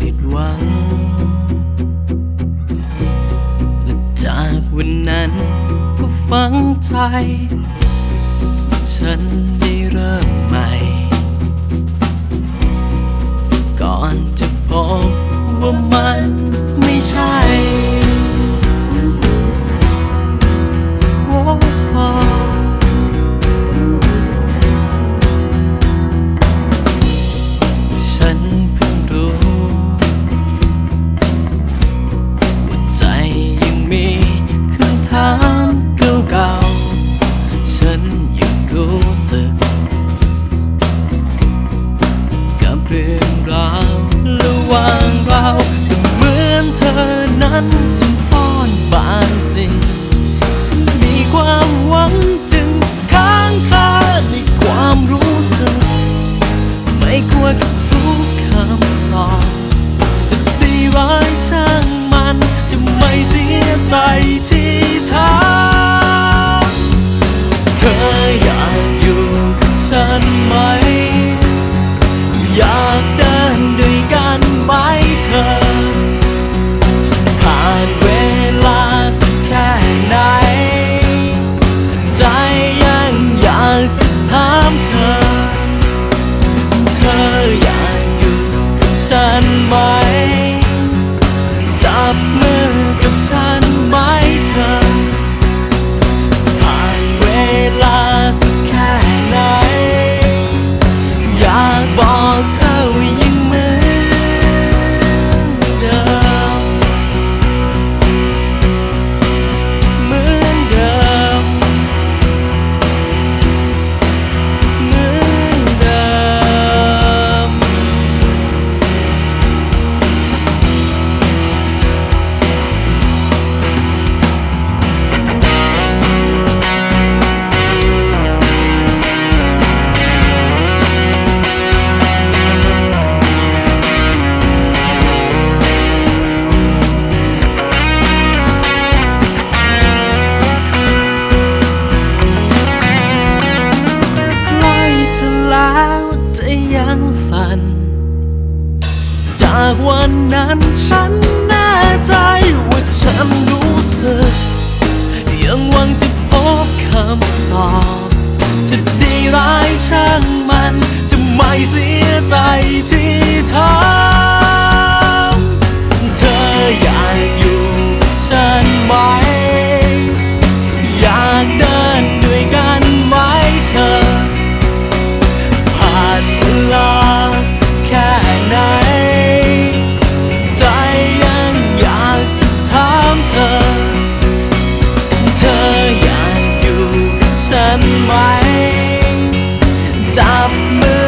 ผิดหวัง และจากวันนั้นก็ฝังใจ ฉันได้เริ่มใหม่ นั้นยังซ่อนบางสิ่งฉันมีความหวังจึงค้างคาในความรู้สึก ไม่กลัวกับทุกคำตอบจะดีร้ายช่างมันจะไม่เสียใจาวันนั้นฉันแน่ใจว่าฉันรู้สึก ยังหวังจะพบคำตอบ จับมือ